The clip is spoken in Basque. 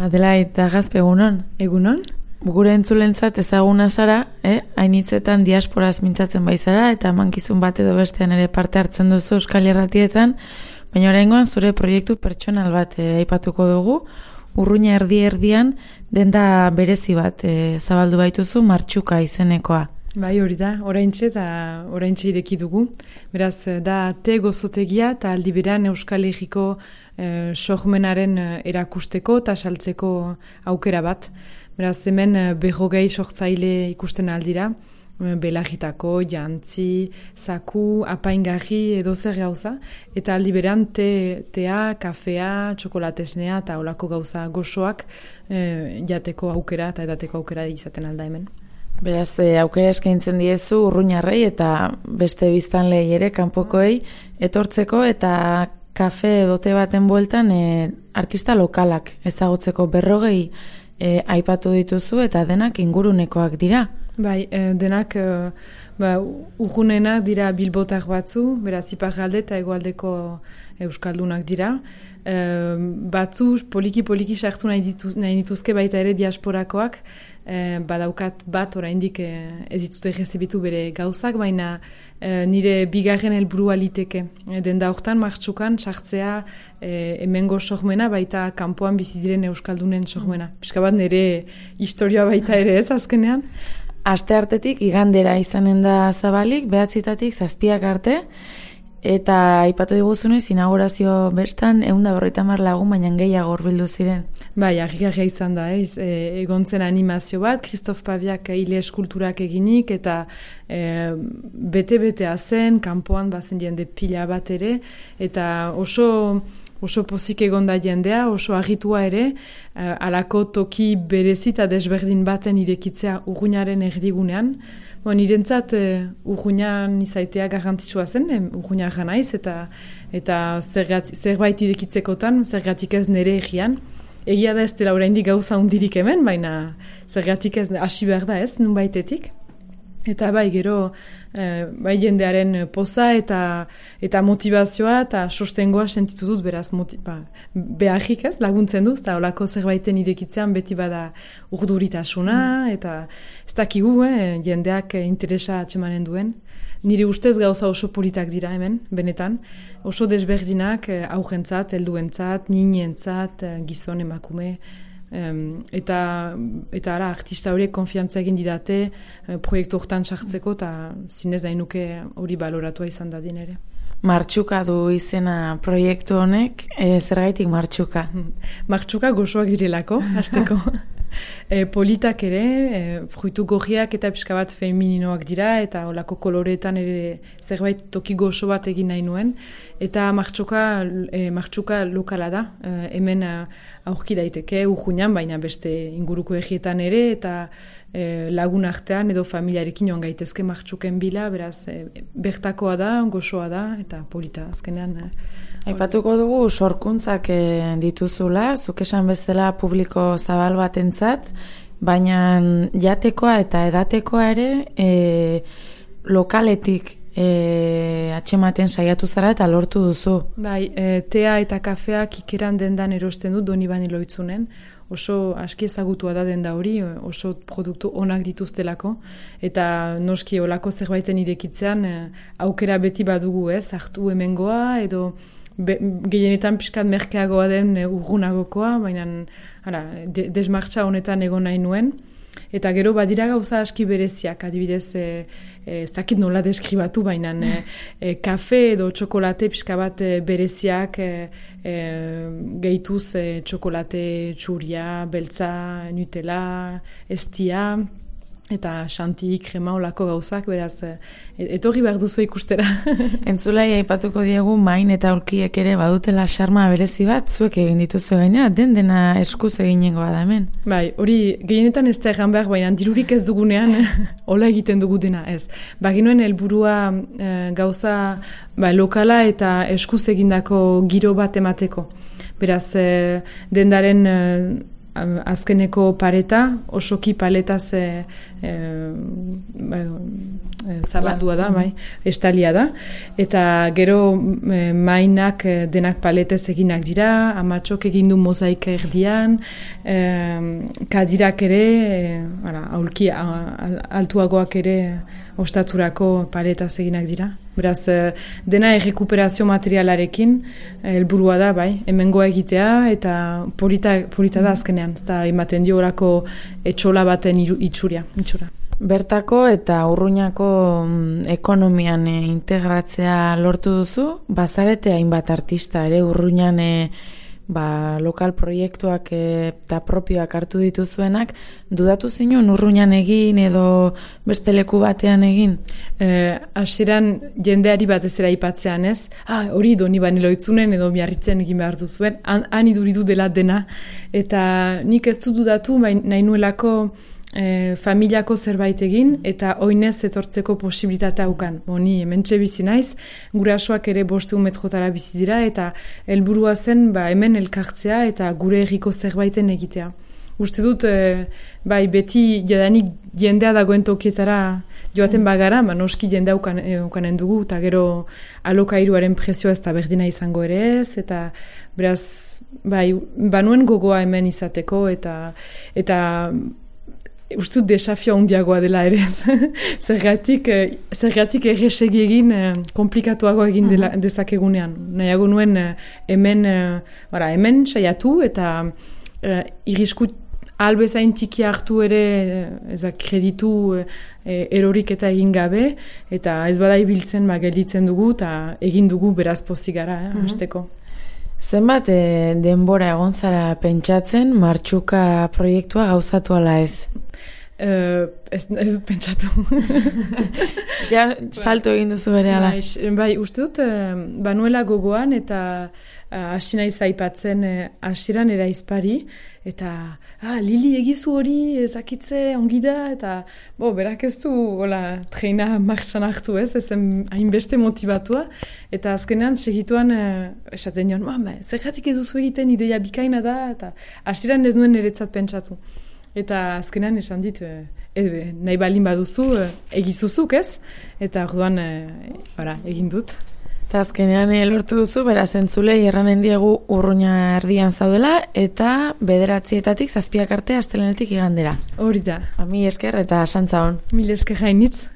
Adela eta gazpe egunon. Egunon? Gure entzulentzat ezaguna zara, eh? hainitzetan diasporaz mintzatzen baizara, eta mankizun bat edo bestean ere parte hartzen duzu Euskal Herratietan, baina oraingoan zure proiektu pertsonal bat eh, aipatuko dugu, urruña erdi erdian denda berezi bat eh, zabaldu baituzu martxuka izenekoa. Bai, hori da, oraintxe eta oraintxe ideki dugu. Beraz, da te gozotegia eta aldi beran Euskal Herriko eh, sohmenaren eh, erakusteko eta saltzeko aukera bat. Beraz, hemen eh, behogei sohtzaile ikusten aldira, eh, belagitako, jantzi, zaku, apaingarri edo zer gauza, eta aldi beran te, tea, kafea, txokolatesnea eta olako gauza gozoak eh, jateko aukera eta edateko aukera izaten alda hemen. Beraz, e, aukera eskaintzen diezu urruñarrei eta beste biztan lehi ere kanpokoei etortzeko eta kafe dote baten bueltan e, artista lokalak ezagutzeko berrogei e, aipatu dituzu eta denak ingurunekoak dira. Bai, e, denak e, ba, urgunenak dira bilbotak batzu, beraz iparralde eta egualdeko euskaldunak dira. E, batzu poliki-poliki sartu nahi, dituz, nahi dituzke baita ere diasporakoak, e, badaukat bat oraindik ez ditute rezibitu bere gauzak, baina e, nire bigarren helburua liteke. E, den da hortan martxukan sartzea e, emengo sohmena baita kanpoan bizi diren euskaldunen sohmena. Piska bat nire historia baita ere ez azkenean. Aste hartetik igandera izanen da zabalik, behatzitatik zazpiak arte, Eta aipatu diguzunez, inaugurazio bertan, egun da berroita lagun, baina gehiago bildu ziren. Bai, ahigarria izan da, ez, e, egon zen animazio bat, Kristof Paviak hile eskulturak eginik, eta bete-betea zen, kanpoan bazen jende pila bat ere, eta oso oso pozik egon da jendea, oso agitua ere, uh, alako toki berezita desberdin baten idekitzea urguñaren erdigunean, Bon, nirentzat uh, urguñan izaitea garrantzitsua zen, urguña naiz eta eta zerbait idekitzekotan, zergatik ez nere egian. Egia da ez dela oraindik gauza hundirik hemen, baina zergatik ez hasi behar da ez, nun baitetik. Eta bai, gero, e, bai jendearen poza eta eta motivazioa eta sostengoa sentitu dut beraz ba, beharrik ez, laguntzen duz, eta olako zerbaiten idekitzean beti bada urduritasuna, mm. eta ez dakigu, eh, jendeak interesa atxemanen duen. Nire ustez gauza oso politak dira hemen, benetan. Oso desberdinak eh, augentzat, helduentzat, ninientzat, eh, gizon emakume, Um, eta eta ara artista horiek konfiantza egin didate uh, proiektu hortan sartzeko eta zinez dainuke hori baloratua izan da ere. Martxuka du izena proiektu honek, e, zergaitik martxuka? Martxuka gozoak direlako, hasteko. e, politak ere, e, fruitu gorriak eta pixka bat femininoak dira, eta olako koloreetan ere zerbait toki gozo bat egin nahi nuen. Eta martxuka, e, martxuka lokala da, e, hemen aurki daiteke, ujunean, baina beste inguruko egietan ere, eta e, lagun artean edo familiarekin joan gaitezke martxuken bila, beraz, e, bertakoa da, gozoa da, eta polita, azkenean. E, Aipatuko dugu sorkuntzak e, dituzula, zuk esan bezala publiko zabal batentzat, baina jatekoa eta edatekoa ere e, lokaletik e, atxematen saiatu zara eta lortu duzu. Bai, e, tea eta kafeak ikeran dendan erosten dut doni bani loitzunen, oso aski ezagutua da denda hori, oso produktu onak dituztelako, eta noski olako zerbaiten idekitzean e, aukera beti badugu ez, hartu hemengoa edo Be, gehienetan pixkat merkeagoa den e, urgunagokoa, baina de, desmartza honetan egon nahi nuen. Eta gero badira gauza aski bereziak, adibidez, e, e, ez dakit nola deskribatu, baina e, kafe edo txokolate pixka bat bereziak e, e, gehituz e, txokolate txuria, beltza, nutela, estia, eta xanti, krema, olako gauzak, beraz, e, etorri behar duzu ikustera. Entzulai aipatuko diegu main eta ulkiek ere badutela xarma berezi bat, zuek egin dituzu gaina, den dena eskuz eginengoa da hemen. Bai, hori gehienetan ez da egan behar, baina dirurik ez dugunean, hola egiten dugu dena, ez. Baginuen helburua e, gauza ba, lokala eta eskuz egindako giro bat emateko. Beraz, e, dendaren azkeneko pareta, osoki paletaz e, e, zabaldua da, bai, estalia da, eta gero e, mainak denak paletez eginak dira, amatxok egindu mozaika erdian, e, kadirak ere, e, ara, aulki, altuagoak ere, ostaturako paretaz eginak dira. Beraz, eh, dena errekuperazio materialarekin eh, helburua da, bai, hemengoa egitea eta polita, polita da azkenean, ez da ematen dio orako etxola baten itxuria, itxura. Bertako eta urruñako mm, ekonomian eh, integratzea lortu duzu, bazarete hainbat artista ere urruñan ba, lokal proiektuak eta propioak hartu dituzuenak, dudatu zinun urruñan egin edo beste leku batean egin? E, Asiran jendeari bat ez ipatzean ez, ah, hori do, ni itzunen edo miarritzen egin behar duzuen, han, iduridu dela dena, eta nik ez du dudatu, nahi nuelako e, familiako zerbait egin eta oinez etortzeko posibilitatea ukan. Boni, hemen bizi naiz, gure asoak ere bostu metrotara bizi dira eta helburua zen ba, hemen elkartzea eta gure egiko zerbaiten egitea. Uste dut, e, bai, beti jadanik jendea dagoen tokietara joaten bagara, ba, noski jendea ukan, e, ukanen dugu, eta gero alokairuaren prezioa ez da berdina izango ere ez, eta beraz, bai, banuen gogoa hemen izateko, eta eta Uztut desafio handiagoa dela ere, zergatik, eh, zergatik erresegi egin eh, komplikatuago egin dela, -huh. dezakegunean. Nahiago nuen eh, hemen, bara, hemen saiatu eta uh, irisku albezain tiki hartu ere ezak kreditu erorik eta egin gabe eta ez bada ibiltzen ba, gelditzen dugu eta egin dugu beraz pozik gara, eh, uh Zenbat denbora egon zara pentsatzen martxuka proiektua gauzatu ala ez? Uh, ez, ez dut pentsatu. ja, salto egin duzu bere ala. Bai, bai, uste dut, uh, banuela gogoan eta hasi uh, nahi zaipatzen hasiran uh, era izpari, eta ah, lili egizu hori ezakitze ongi da, eta bo, berak ez du hola, treina marxan hartu ez, ezen hainbeste motivatua, eta azkenean segituan uh, esaten joan, ba, zergatik ez duzu egiten ideia bikaina da, eta hasiran ez nuen eretzat pentsatu. Eta azkenean esan dit, e, nahi balin baduzu, e, egizuzuk ez? Eta orduan e, egin dut. Eta azkenean lortu duzu, bera zentzule, erranen diegu urruina erdian zaudela, eta bederatzietatik zazpiak arte astelenetik igandera. Hori da. Ba, mi esker eta santza hon. Mil esker hainitz.